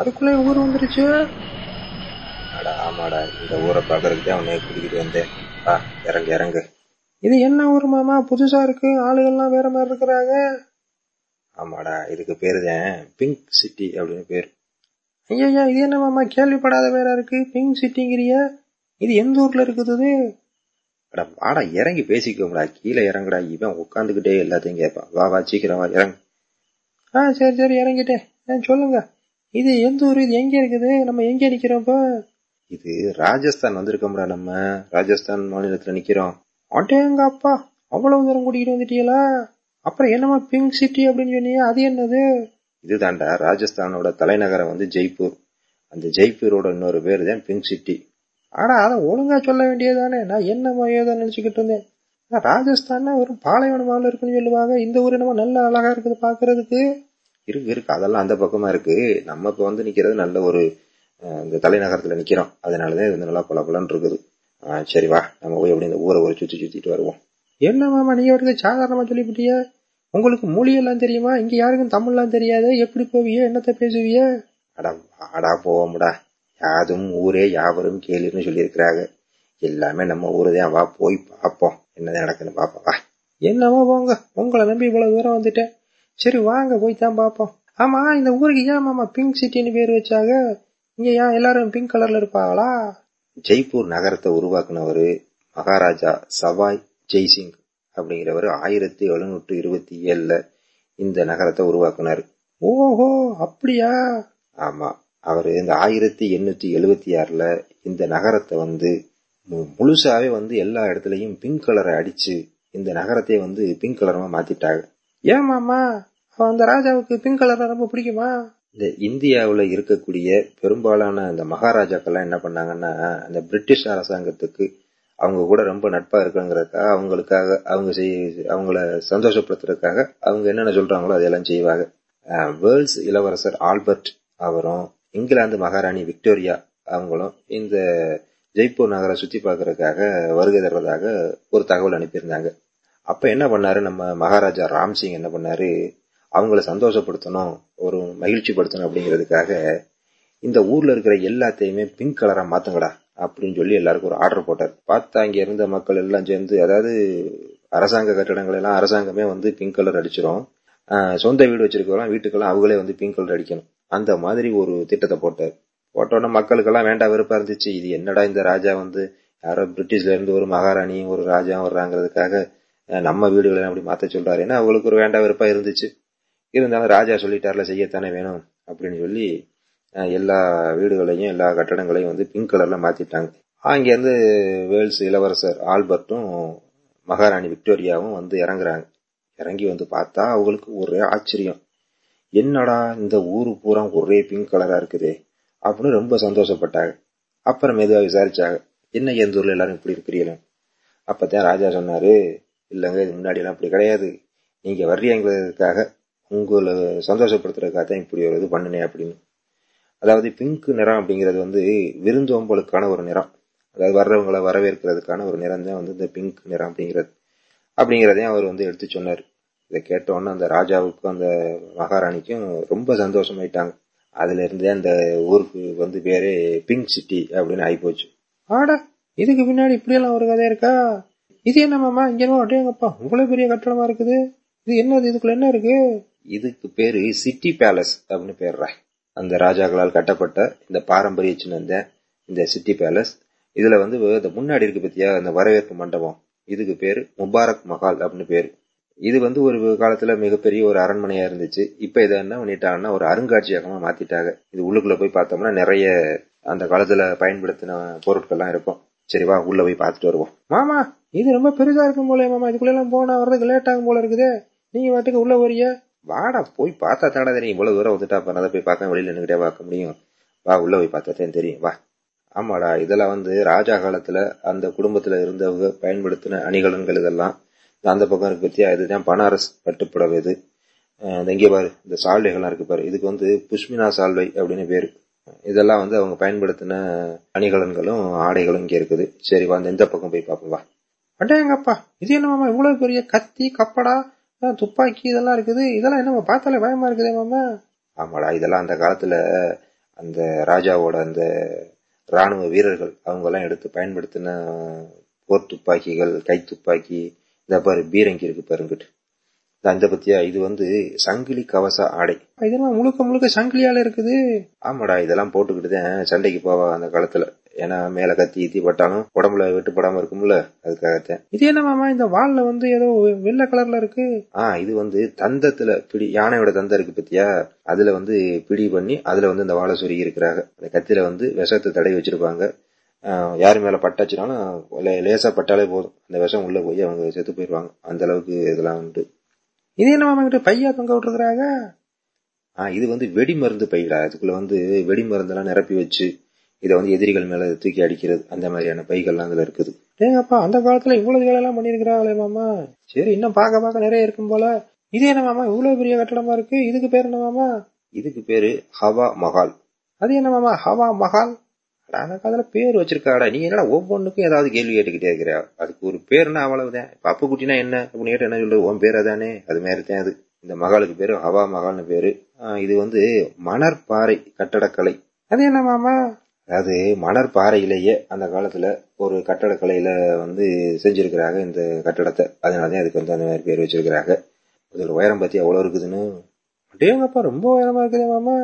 அதுக்குள்ள ஊர் வந்துருச்சு. அடா ஆமாடா இந்த ஊரை பாக்குறதுக்கு தான் உன்னை கூட்டிக்கிட்டு வந்தேன். வா இறங்கு இறங்கு. இது என்ன ஊர் மாமா? புதுசா இருக்கு. ஆளுகள்லாம் வேற மாதிரி இருக்கிறாங்க. ஆமாடா இதுக்கு பேரு தான் பிங்க் சிட்டி அப்படின்னு பேர். ஐயா இது என்ன மாமா? கேள்விப்படாத வேற இருக்கு. பிங்க் சிட்டிங்கிறிய. இது எந்த ஊர்ல இருக்குது? அட வாடா இறங்கி பேசிக்கோங்கடா. கீழே இறங்குடா. இவன் உட்காந்துக்கிட்டே எல்லாத்தையும் கேட்பான். வா வா சீக்கிரம் வா இறங்கு. ஆ சரி சரி இறங்கிட்டேன். ஆ, சொல்லுங்க. இது எந்த ஊர் இது எங்க இருக்குது? நம்ம எங்க நிக்கிறோம் இப்போ? இது ராஜஸ்தான் வந்திருக்கோம்டா நம்ம. ராஜஸ்தான் மாநிலத்துல நிக்கிறோம். அட்டேங்க அப்பா அவ்வளவு தூரம் கூட்டிகிட்டு வந்துட்டீங்களா? அப்புறம் என்னமா பிங்க் சிட்டி அப்படின்னு சொன்னீங்க அது என்னது? இதுதான்டா ராஜஸ்தானோட தலைநகரம் வந்து ஜெய்ப்பூர். அந்த ஜெய்ப்பூரோட இன்னொரு பேர் தான் பிங்க் சிட்டி ஆனா அதை ஒழுங்கா சொல்ல வேண்டியதுதானே? நான் என்னமோ ஏதோ நினைச்சுக்கிட்டு இருந்தேன். ராஜஸ்தான்னா வெறும் பாலைவனமாவில் இருக்குன்னு சொல்லுவாங்க. இந்த ஊர் என்னமோ நல்ல அழகா இருக்குது பாக்குறதுக்கு. இருக்கு இருக்கு. அதெல்லாம் அந்த பக்கமா இருக்கு. நம்ம இப்ப வந்து நிக்கிறது நல்ல ஒரு இந்த தலைநகரத்துல நிக்கிறோம். அதனாலதான் இது வந்து நல்லா பல இருக்குது. சரி வா. நம்ம போய் அப்படி இந்த ஊரை ஒரு சுத்தி சுத்திட்டு வருவோம். என்ன மாமா நீங்க வருது சாதாரணமா சொல்லிவிட்டிய உங்களுக்கு மொழியெல்லாம் தெரியுமா? இங்க யாருக்கும் தமிழ்லாம் தெரியாது. எப்படி போவிய? என்னத்த பேசுவிய? அடா வாடா போவோம்டா. யாதும் ஊரே யாவரும் கேளுன்னு சொல்லியிருக்கிறாங்க. எல்லாமே நம்ம ஊரு தான். வா போய் பார்ப்போம் என்னதான் நடக்குன்னு பாப்பா வா. என்னவோ போங்க? உங்களை நம்பி இவ்வளவு தூரம் வந்துட்டேன். சரி வாங்க போய் தான் பாப்போம் ஆமா இந்த ஊருக்கு ஏன் மாமா பிங்க் சிட்டின்னு பேர் வச்சாங்க? இங்க ஏன் எல்லாரும் பிங்க் கலர்ல இருப்பாங்களா? ஜெய்ப்பூர் நகரத்தை உருவாக்குனவர் மகாராஜா சவாய் ஜெய்சிங் அப்படிங்கிறவர் ஆயிரத்தி எழுநூற்று இருபத்தி ஏழுல இந்த நகரத்தை உருவாக்குனாரு. ஓஹோ அப்படியா? ஆமா அவரு இந்த ஆயிரத்தி எண்ணூத்தி எழுபத்தி ஆறுல இந்த நகரத்தை வந்து முழுசாவே வந்து எல்லா இடத்துலயும் பிங்க் கலரை அடிச்சு இந்த நகரத்தை வந்து பிங்க் கலரமா மாத்திட்டாங்க. ஏன் மாமா? அந்த ராஜாவுக்கு பிங்க் கலர் ரொம்ப பிடிக்குமா? இந்த இந்தியாவுல இருக்கக்கூடிய பெரும்பாலான அந்த மகாராஜாக்கள்லாம் என்ன பண்ணாங்கன்னா அந்த பிரிட்டிஷ் அரசாங்கத்துக்கு அவங்க கூட ரொம்ப நட்பா இருக்குங்கிறதுக்காக அவங்களுக்காக அவங்க செய் அவங்கள சந்தோஷப்படுத்துறதுக்காக அவங்க என்னென்ன சொல்றாங்களோ அதெல்லாம் செய்வாங்க. வேர்ல்ட்ஸ் இளவரசர் ஆல்பர்ட் அவரும் இங்கிலாந்து மகாராணி விக்டோரியா அவங்களும் இந்த ஜெய்ப்பூர் நகரை சுத்தி பார்க்கறதுக்காக வருகை தர்றதாக ஒரு தகவல் அனுப்பியிருந்தாங்க. அப்ப என்ன பண்ணாரு நம்ம மகாராஜா ராம்சிங் என்ன பண்ணாரு? அவங்கள சந்தோஷப்படுத்தணும் ஒரு மகிழ்ச்சி படுத்தணும் அப்படிங்கிறதுக்காக இந்த ஊர்ல இருக்கிற எல்லாத்தையுமே பிங்க் கலரா மாத்துங்கடா அப்படின்னு சொல்லி எல்லாருக்கும் ஒரு ஆர்டர் போட்டார். பார்த்தா அங்க இருந்த மக்கள் எல்லாம் சேர்ந்து அதாவது அரசாங்க கட்டடங்கள் எல்லாம் அரசாங்கமே வந்து பிங்க் கலர் அடிச்சிடும் சொந்த வீடு வச்சிருக்கலாம் வீட்டுக்கெல்லாம் அவங்களே வந்து பிங்க் கலர் அடிக்கணும். அந்த மாதிரி ஒரு திட்டத்தை போட்டார். போட்டோன்னே மக்களுக்கெல்லாம் வேண்டாம் வெறுப்பா இருந்துச்சு. இது என்னடா இந்த ராஜா வந்து யாரோ பிரிட்டிஷ்ல இருந்து ஒரு மகாராணியும் ஒரு ராஜா வர்றாங்கிறதுக்காக நம்ம வீடுகளை அப்படி மாத்த சொல்றாரு. ஏன்னா அவங்களுக்கு ஒரு வேண்டாம் வெறுப்பா இருந்துச்சு. இருந்தாலும் ராஜா சொல்லிட்டார்ல செய்யத்தானே வேணும் அப்படின்னு சொல்லி எல்லா வீடுகளையும் எல்லா கட்டடங்களையும் வந்து பிங்க் கலர்ல மாத்திட்டாங்க. அங்கேருந்து வேல்ஸ் இளவரசர் ஆல்பர்ட்டும் மகாராணி விக்டோரியாவும் வந்து இறங்குறாங்க. இறங்கி வந்து பார்த்தா அவங்களுக்கு ஒரே ஆச்சரியம். என்னடா இந்த ஊரு பூரா ஒரே பிங்க் கலரா இருக்குதே அப்படின்னு ரொம்ப சந்தோஷப்பட்டாங்க. அப்புறம் மெதுவாக விசாரிச்சாங்க. என்ன எந்த ஊர்ல எல்லாரும் இப்படி இருக்கிறீங்க அப்பதான் ராஜா சொன்னாரு இல்லைங்க இது முன்னாடி எல்லாம் அப்படி கிடையாது. நீங்க வர்றீங்கிறதுக்காக உங்களை சந்தோஷப்படுத்துறதுக்காக தான் இப்படி ஒரு இது பண்ணினேன் அப்படின்னு. அதாவது பிங்க் நிறம் அப்படிங்கிறது வந்து விருந்தோம்பலுக்கான ஒரு நிறம். அதாவது வர்றவங்களை வரவேற்கிறதுக்கான ஒரு நிறம் தான் வந்து இந்த பிங்க் நிறம் அப்படிங்கிறது. அப்படிங்கிறதையும் அவர் வந்து எடுத்து சொன்னார். இதை கேட்டோன்னே அந்த ராஜாவுக்கும் அந்த மகாராணிக்கும் ரொம்ப சந்தோஷமாயிட்டாங்க. அதுல இருந்தே அந்த ஊருக்கு வந்து பேரே பிங்க் சிட்டி அப்படின்னு ஆகிப்போச்சு ஆடா இதுக்கு பின்னாடி இப்படியெல்லாம் ஒரு கதை இருக்கா? இது என்னமாமா இங்க என்னமோ இவ்வளவு பெரிய கட்டணமா இருக்குது. இது என்னது? இதுக்குள்ள என்ன இருக்கு? இதுக்கு பேரு சிட்டி பேலஸ் அப்படின்னு பேர்றா அந்த ராஜாக்களால் கட்டப்பட்ட இந்த பாரம்பரிய சின்னம் தான் இந்த சிட்டி பேலஸ். இதுல வந்து இந்த முன்னாடி இருக்கு பத்தியா? அந்த வரவேற்பு மண்டபம். இதுக்கு பேரு முபாரக் மஹால் அப்படின்னு பேரு. இது வந்து ஒரு காலத்துல மிகப்பெரிய ஒரு அரண்மனையா இருந்துச்சு. இப்ப இதை என்ன பண்ணிட்டாங்கன்னா ஒரு அருங்காட்சியகமா மாத்திட்டாங்க. இது உள்ளுக்குள்ள போய் பார்த்தோம்னா நிறைய அந்த காலத்துல பயன்படுத்தின பொருட்கள்லாம் இருக்கும். சரி வா உள்ள போய் பார்த்துட்டு வருவோம். மாமா இது ரொம்ப பெருசா இருக்கும் போல மாமா. இதுக்குள்ள எல்லாம் போனா வர்றதுக்கு லேட் ஆகும் போல இருக்குதே. நீங்க வாட்டுக்கு உள்ள வரிய வாடா போய் பார்த்தா தாடா தெரியும். இவ்வளவு தூரம் வந்துட்டா அப்புறம் அதை போய் பார்க்க வெளியில நின்றுட்டே பார்க்க முடியும். வா உள்ள போய் பார்த்தா தெரியும். வா. ஆமாடா இதெல்லாம் வந்து ராஜா காலத்துல அந்த குடும்பத்துல இருந்தவங்க பயன்படுத்தின அணிகலன்கள் இதெல்லாம். அந்த பக்கம் இருக்கு பத்தியா? இதுதான் பனாரஸ் பட்டுப்புடவை இது. இந்த இங்கே பாரு இந்த சால்வைகள்லாம் இருக்கு பாரு. இதுக்கு வந்து புஷ்மினா சால்வை அப்படின்னு பேரு. இதெல்லாம் வந்து அவங்க பயன்படுத்தின அணிகலன்களும் ஆடைகளும் இங்க இருக்குது. சரி வா இந்த இந்த பக்கம் போய் பார்ப்போம். வா. அட்டேங்கப்பா இது என்னமாமா இவ்வளவு பெரிய கத்தி கப்படா துப்பாக்கி இதெல்லாம் இருக்குது. இதெல்லாம் என்ன பார்த்தாலே பயமா இருக்குதே மாமா ஆமாடா இதெல்லாம் அந்த காலத்துல அந்த ராஜாவோட அந்த ராணுவ வீரர்கள் அவங்க எல்லாம் எடுத்து பயன்படுத்தின போர் துப்பாக்கிகள் கை துப்பாக்கி இந்த பாரு பீரங்கி இருக்கு பாருங்கிட்டு அந்த பத்தியா இது வந்து சங்கிலி கவச ஆடை. இதெல்லாம் முழுக்க முழுக்க சங்கிலியால இருக்குது? ஆமாடா இதெல்லாம் போட்டுக்கிட்டு தான் சண்டைக்கு போவா அந்த காலத்துல. ஏன்னா மேல கத்தி ஈத்தி பட்டாலும் உடம்புல வெட்டு படாம இருக்கும்ல அதுக்காகத்தான். இது என்ன மாமா இந்த வால்ல வந்து ஏதோ வெள்ளை கலர்ல இருக்கு? ஆஹ் இது வந்து தந்தத்துல பிடி யானையோட தந்தம் இருக்கு பத்தியா? அதுல வந்து பிடி பண்ணி அதுல வந்து இந்த வாழை சொருகி இருக்கிறாங்க. அந்த கத்தில வந்து விஷத்தை தடவி வச்சிருப்பாங்க. யாரு மேல பட்டாச்சுனாலும் லேசா பட்டாலே போதும். அந்த விஷம் உள்ள போய் அவங்க செத்து போயிருவாங்க அந்த அளவுக்கு இதெல்லாம் உண்டு. இது என்ன மாமா கிட்ட பையா தொங்க விட்டுருக்காங்க ஆஹ் இது வந்து வெடி மருந்து பைடா. இதுக்குள்ள வந்து வெடி மருந்தெல்லாம் நிரப்பி வச்சு இதை வந்து எதிரிகள் மேல தூக்கி அடிக்கிறது அந்த மாதிரியான பைகள்லாம் அதுல இருக்குது. ஏங்கப்பா அந்த காலத்துல இவ்வளவு வேலை எல்லாம் பண்ணிருக்கிறாங்களே மாமா? சரி இன்னும் பார்க்க பார்க்க நிறைய இருக்கும் போல. இது என்ன மாமா இவ்வளவு பெரிய கட்டடமா இருக்கு? இதுக்கு பேர் என்ன மாமா? இதுக்கு பேரு ஹவா மஹால். அது என்ன மாமா ஹவா மஹால்? அந்த காலத்துல பேர் வச்சிருக்காடா. நீ என்னடா ஒவ்வொன்றுக்கும் ஏதாவது கேள்வி கேட்டுக்கிட்டே இருக்கிற? அதுக்கு ஒரு பேர்னா அவ்வளவுதான். இப்ப அப்பு குட்டினா என்ன? அப்படின்னு கேட்டா என்ன சொல்றது உன் பேர் அதானே அது மாதிரி தான் அது இந்த மகாலுக்கு பேரு ஹவா மகால்னு பேரு. இது வந்து மணற்பாறை கட்டடக்கலை. அது என்ன மாமா? அதாவது மணற்பாறையிலேயே அந்த காலத்துல ஒரு கட்டடக்கலையில வந்து செஞ்சிருக்கிறாங்க இந்த கட்டடத்தை. அதனாலதான் அதுக்கு வந்து அந்த மாதிரி பேர் வச்சிருக்கிறாங்க. இதோட உயரம் பத்தி எவ்வளவு இருக்குதுன்னு? டேங்கப்பா ரொம்ப உயரமா இருக்குது மாமா.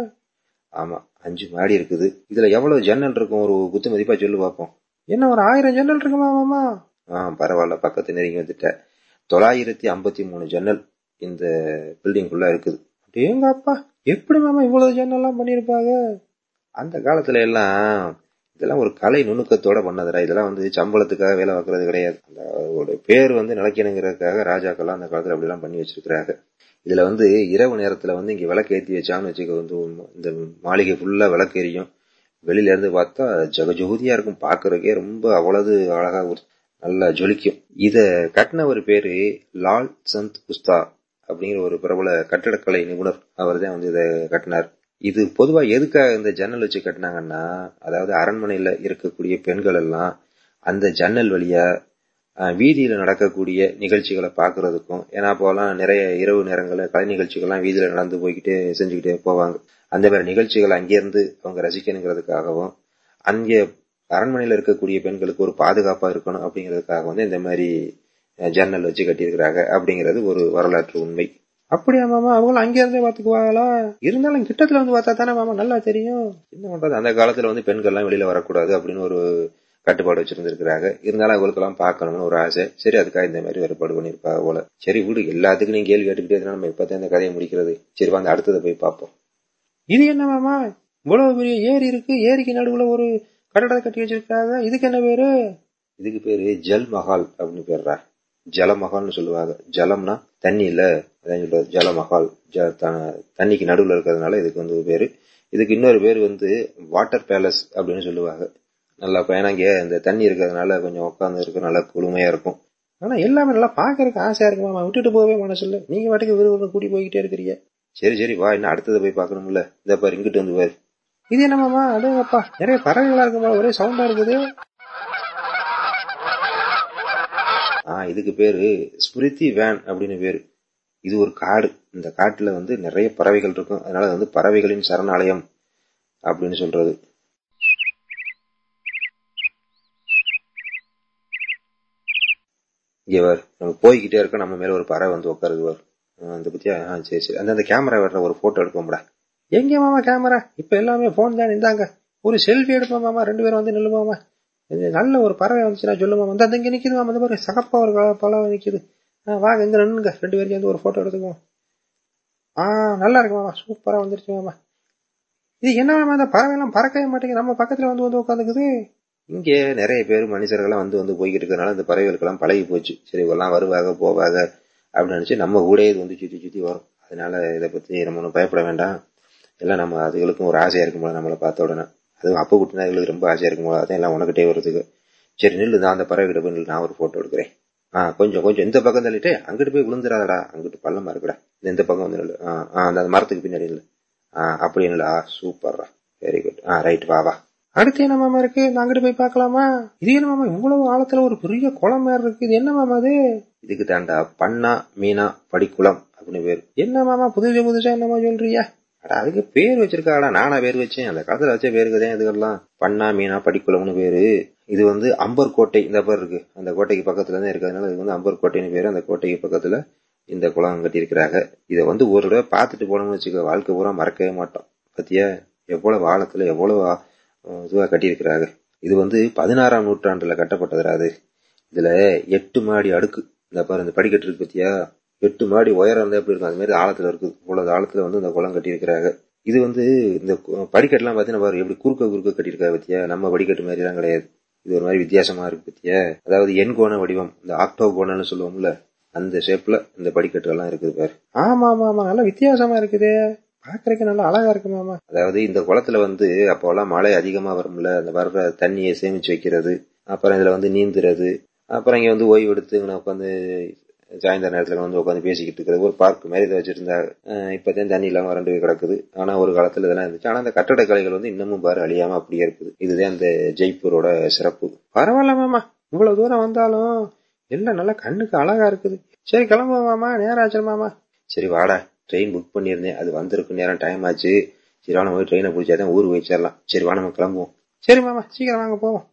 ஆமா அஞ்சு மாடி இருக்குது. இதுல எவ்வளவு ஜன்னல் இருக்கும்? ஒரு குத்து மதிப்பா சொல்லு பார்ப்போம் என்ன ஒரு ஆயிரம் ஜன்னல் இருக்குமா மாமா? ஆ பரவாயில்ல பக்கத்து நெருங்கி வந்துட்டேன் தொள்ளாயிரத்தி ஐம்பத்தி மூணு ஜன்னல் இந்த பில்டிங்குள்ள இருக்குது. அடேங்கப்பா எப்படி மாமா இவ்வளவு ஜன்னல் எல்லாம் பண்ணிருப்பாங்க? அந்த காலத்துல எல்லாம் இதெல்லாம் ஒரு கலை நுணுக்கத்தோட பண்ணதுடா. இதெல்லாம் வந்து சம்பளத்துக்காக வேலை பார்க்கறது கிடையாது. அந்த ஒரு பேர் வந்து நிலைக்கணுங்கிறதுக்காக ராஜாக்கள்லாம் அந்த காலத்துல அப்படிலாம் பண்ணி வச்சிருக்கிறாங்க. இதுல வந்து இரவு நேரத்துல வந்து இங்க விளக்கு ஏத்தி வச்சான்னு வச்சுக்க வந்து இந்த மாளிகை ஃபுல்லா விளக்கு எரியும் வெளியில இருந்து பார்த்தா ஜகஜோதியா இருக்கும். பாக்குறதுக்கே ரொம்ப அவ்வளவு அழகா ஒரு நல்லா ஜொலிக்கும். இத கட்டின ஒரு பேரு லால் சந்த் குஸ்தா அப்படிங்கிற ஒரு பிரபல கட்டடக்கலை நிபுணர் அவர் தான் வந்து இதை கட்டினார். இது பொதுவா எதுக்காக இந்த ஜன்னல் வச்சு கட்டினாங்கன்னா அதாவது அரண்மனையில இருக்கக்கூடிய பெண்கள் எல்லாம் அந்த ஜன்னல் வழியா வீதியில் வீதியில நடக்கக்கூடிய நிகழ்ச்சிகளை பாக்குறதுக்கும் ஏன்னா அப்போலாம் நிறைய இரவு நேரங்கள்ல கலை நிகழ்ச்சிகள்லாம் வீதியில நடந்து போய்கிட்டே செஞ்சுக்கிட்டே போவாங்க. அந்த மாதிரி நிகழ்ச்சிகள் அங்கேருந்து அவங்க ரசிக்கணுங்கிறதுக்காகவும் அங்கே அரண்மனையில இருக்கக்கூடிய பெண்களுக்கு ஒரு பாதுகாப்பா இருக்கணும் அப்படிங்கிறதுக்காக வந்து இந்த மாதிரி ஜன்னல் வச்சு கட்டியிருக்கிறாங்க அப்படிங்கிறது ஒரு வரலாற்று உண்மை. அப்படியா மாமா? அவங்களும் அங்கே இருந்தே பாத்துக்குவாங்களா இருந்தாலும் கிட்டத்துல வந்து பார்த்தா தானே மாமா நல்லா தெரியும். என்ன பண்றது? அந்த காலத்துல வந்து பெண்கள் எல்லாம் வெளியில வரக்கூடாது அப்படின்னு ஒரு கட்டுப்பாடு வச்சிருந்திருக்கிறாங்க. இருந்தாலும் அவங்களுக்கு எல்லாம் பார்க்கணும்னு ஒரு ஆசை. சரி அதுக்காக இந்த மாதிரி ஏற்பாடு பண்ணிருப்பாங்க போல. சரி விடு. எல்லாத்துக்கும் நீங்க கேள்வி கேட்டுக்கிட்டே நம்ம இப்பதான் இந்த கதையை முடிக்கிறது. சரி வாங்க அடுத்ததை போய் பார்ப்போம். இது என்ன மாமா? இவ்வளவு பெரிய ஏரி இருக்கு. ஏரிக்கு நடுவுல ஒரு கட்டடத்தை கட்டி வச்சிருக்காங்க இதுக்கு என்ன பேரு? இதுக்கு பேரு ஜல் மஹால் அப்படின்னு பேர்றா. ஜலமஹால்னு சொல்லுவாங்க. ஜலம்னா தண்ணி இல்ல அதான் சொல்றது ஜலமஹால். ஜ- த- தண்ணிக்கு நடுவில் இருக்கிறதுனால இதுக்கு வந்து ஒரு பேரு. இதுக்கு இன்னொரு பேர் வந்து வாட்டர் பேலஸ் அப்படின்னு சொல்லுவாங்க. நல்லா பயணம் இங்கே இந்த தண்ணி இருக்கிறதுனால கொஞ்சம் உட்காந்து இருக்க நல்லா குளுமையா இருக்கும். ஆனா எல்லாமே நல்லா பாக்குறதுக்கு ஆசையா இருக்கு மாமா விட்டுட்டு போகவே மனசு இல்ல நீங்க வாட்டுக்கு விறுவிறு கூட்டி போய்கிட்டே இருக்கிறீங்க. சரி சரி வா இன்னும் அடுத்ததை போய் பார்க்கணும்ல இந்த பாரு இங்கிட்டு வந்து பாரு. இது என்னமாமா அடேங்கப்பா. நிறைய பறவைகளா இருக்கு ஒரே சவுண்டா இருக்குது ஆஹ் இதுக்கு பேரு ஸ்மிருதி வேன் அப்படின்னு பேரு. இது ஒரு காடு. இந்த காட்டுல வந்து நிறைய பறவைகள் இருக்கும். அதனால வந்து பறவைகளின் சரணாலயம் அப்படின்னு சொல்றது. இங்க நம்ம போய்கிட்டே இருக்க நம்ம மேல ஒரு பறவை வந்து உட்காருது வர் அந்த பத்தியா ஆ, சரி சரி. அந்த அந்த கேமரா வர்ற ஒரு போட்டோ எடுப்போம்டா. எங்க மாமா கேமரா இப்ப எல்லாமே போன் தான் இருந்தாங்க ஒரு செல்ஃபி எடுப்போம் மாமா. ரெண்டு பேரும் வந்து நில்லுமாமா நல்ல ஒரு பறவை வந்துச்சுன்னா சொல்லுமா வந்து இந்த இங்க அந்த மாதிரி சகப்பா ஒரு கலர் பழம் ஆ, வாங்க இங்க நின்னுங்க ரெண்டு பேரும் சேர்ந்து ஒரு போட்டோ எடுத்துக்குவோம். ஆ நல்லா இருக்கு மாமா சூப்பரா வந்துருச்சு மாமா இது என்ன அந்த பறவைலாம் பறவை எல்லாம் பறக்கவே மாட்டேங்குது. நம்ம பக்கத்துல வந்து வந்து உட்காந்துக்குது. இங்க நிறைய பேர் மனுஷர்கள்லாம் வந்து வந்து போய்கிட்டு இருக்கிறதுனால இந்த பறவைகளுக்கெல்லாம் பழகி போச்சு. சரி இவெல்லாம் வருவாங்க போவாங்க அப்படின்னு நினைச்சு நம்ம கூட இது வந்து சுத்தி சுத்தி வரும். அதனால இதை பத்தி நம்ம ஒன்றும் பயப்பட வேண்டாம். எல்லாம் நம்ம அதுகளுக்கும் ஒரு ஆசையா இருக்கும் போல நம்மளை பார்த்த உடனே. அதுவும் அப்ப குட்டினா ரொம்ப ஆசையா இருக்கும்போது அதான் எல்லாம் உனக்கிட்டே வருதுக்கு சரி நில்லு நான் அந்த பறவை கிட்ட போய் நில்லு, நான் ஒரு போட்டோ எடுக்கிறேன். ஆ கொஞ்சம் கொஞ்சம் இந்த பக்கம் தள்ளிட்டு அங்கிட்டு போய் விழுந்துடாதடா அங்கிட்டு பள்ளமா இருக்குடா. இந்த பக்கம் வந்து நில்லு. ஆ அந்த மரத்துக்கு பின்னாடி நில்லு. ஆ அப்படி சூப்பர்ரா. வெரி குட் ஆ ரைட் வா வா. அடுத்து என்ன மாமா இருக்கு? நான் அங்கிட்டு போய் பார்க்கலாமா? இது என்ன மாமா? இவ்வளவு ஆழத்துல ஒரு பெரிய குளம் மாதிரி இருக்கு. இது என்ன மாமா அது? இதுக்கு தாண்டா பண்ணா மீனா படிக்குளம் அப்படின்னு பேரு. என்ன மாமா? புதுசு புதுசா என்னமா சொல்றியா அதுக்கு பேர் வச்சிருக்காடா நானா பேர் வச்சேன். அந்த காலத்துல வச்ச பேருக்கு தான் இதுக்கெல்லாம் பண்ணா மீனா படிக்குளம்னு பேரு. இது வந்து அம்பர் கோட்டை. இந்த பேர் இருக்கு. அந்த கோட்டைக்கு பக்கத்துல தான் இருக்கிறதுனால இது வந்து அம்பர் கோட்டைன்னு பேரு. அந்த கோட்டைக்கு பக்கத்துல இந்த குளம் கட்டியிருக்கிறாங்க. இதை வந்து ஒரு தடவை பார்த்துட்டு போனோம்னு வச்சுக்க. வாழ்க்கை பூரா மறக்கவே மாட்டோம். பத்தியா? எவ்வளவு ஆழத்துல எவ்வளவு இதுவா கட்டியிருக்கிறாங்க இது வந்து பதினாறாம் நூற்றாண்டுல கட்டப்பட்டதுடா அது. இதுல எட்டு மாடி அடுக்கு. இந்த பாரு இந்த படிக்கட்டு இருக்கு பத்தியா? எட்டு மாடி உயரம் இருந்தா எப்படி இருக்கும்? அது மாதிரி ஆழத்துல இருக்கு இவ்வளவு ஆழத்துல வந்து இந்த குளம் கட்டியிருக்கிறாங்க. இது வந்து இந்த படிக்கட்டுலாம் பாத்தீங்கன்னா பாரு எப்படி குறுக்க குறுக்க கட்டியிருக்காங்க பத்தியா? நம்ம படிக்கட்டு மாதிரி கிடையாது. இது ஒரு மாதிரி வித்தியாசமா இருக்கு பத்தியா? அதாவது எண்கோண வடிவம் இந்த ஆக்டோ கோணம்னு சொல்லுவோம்ல அந்த ஷேப்ல இந்த படிக்கட்டுகள்லாம் இருக்குது பாரு. ஆமா ஆமா ஆமா நல்லா வித்தியாசமா இருக்குதே. பாக்குறதுக்கு நல்லா அழகா இருக்கு மாமா. அதாவது இந்த குளத்துல வந்து அப்போல்லாம் மழை அதிகமா வரும்ல அந்த வர்ற தண்ணியை சேமிச்சு வைக்கிறது அப்புறம் இதுல வந்து நீந்துறது அப்புறம் இங்க வந்து ஓய்வு எடுத்து உட்காந்து சாயந்தர நேரத்தில் வந்து உட்காந்து பேசிக்கிட்டு இருக்கிறது. ஒரு பார்க் மாதிரி இதை வச்சிருந்தாங்க இப்போதான் தண்ணி இல்லாமல் வறண்டு கிடக்குது. ஆனால் ஒரு காலத்தில் இதெல்லாம் இருந்துச்சு. ஆனால் அந்த கட்டடக்கலைகள் வந்து இன்னமும் பாரு அழியாம அப்படியே இருக்குது. இதுதான் அந்த ஜெய்ப்பூரோட சிறப்பு. பரவாயில்ல மாமா. இவ்வளவு தூரம் வந்தாலும் எல்லாம் நல்லா கண்ணுக்கு அழகா இருக்குது. சரி கிளம்புவோம் மாமா. நேரம் ஆச்சு மாமா. சரி வாடா. ட்ரெயின் புக் பண்ணியிருந்தேன். அது வந்திருக்கு நேரம் டைம் ஆச்சு. சரி வாங்க போய் ட்ரெயினை பிடிச்சாதான் ஊருக்கு போய் சேரலாம். சரி வா நம்ம கிளம்புவோம். சரி மாமா. சீக்கிரம் வாங்க போவோம்.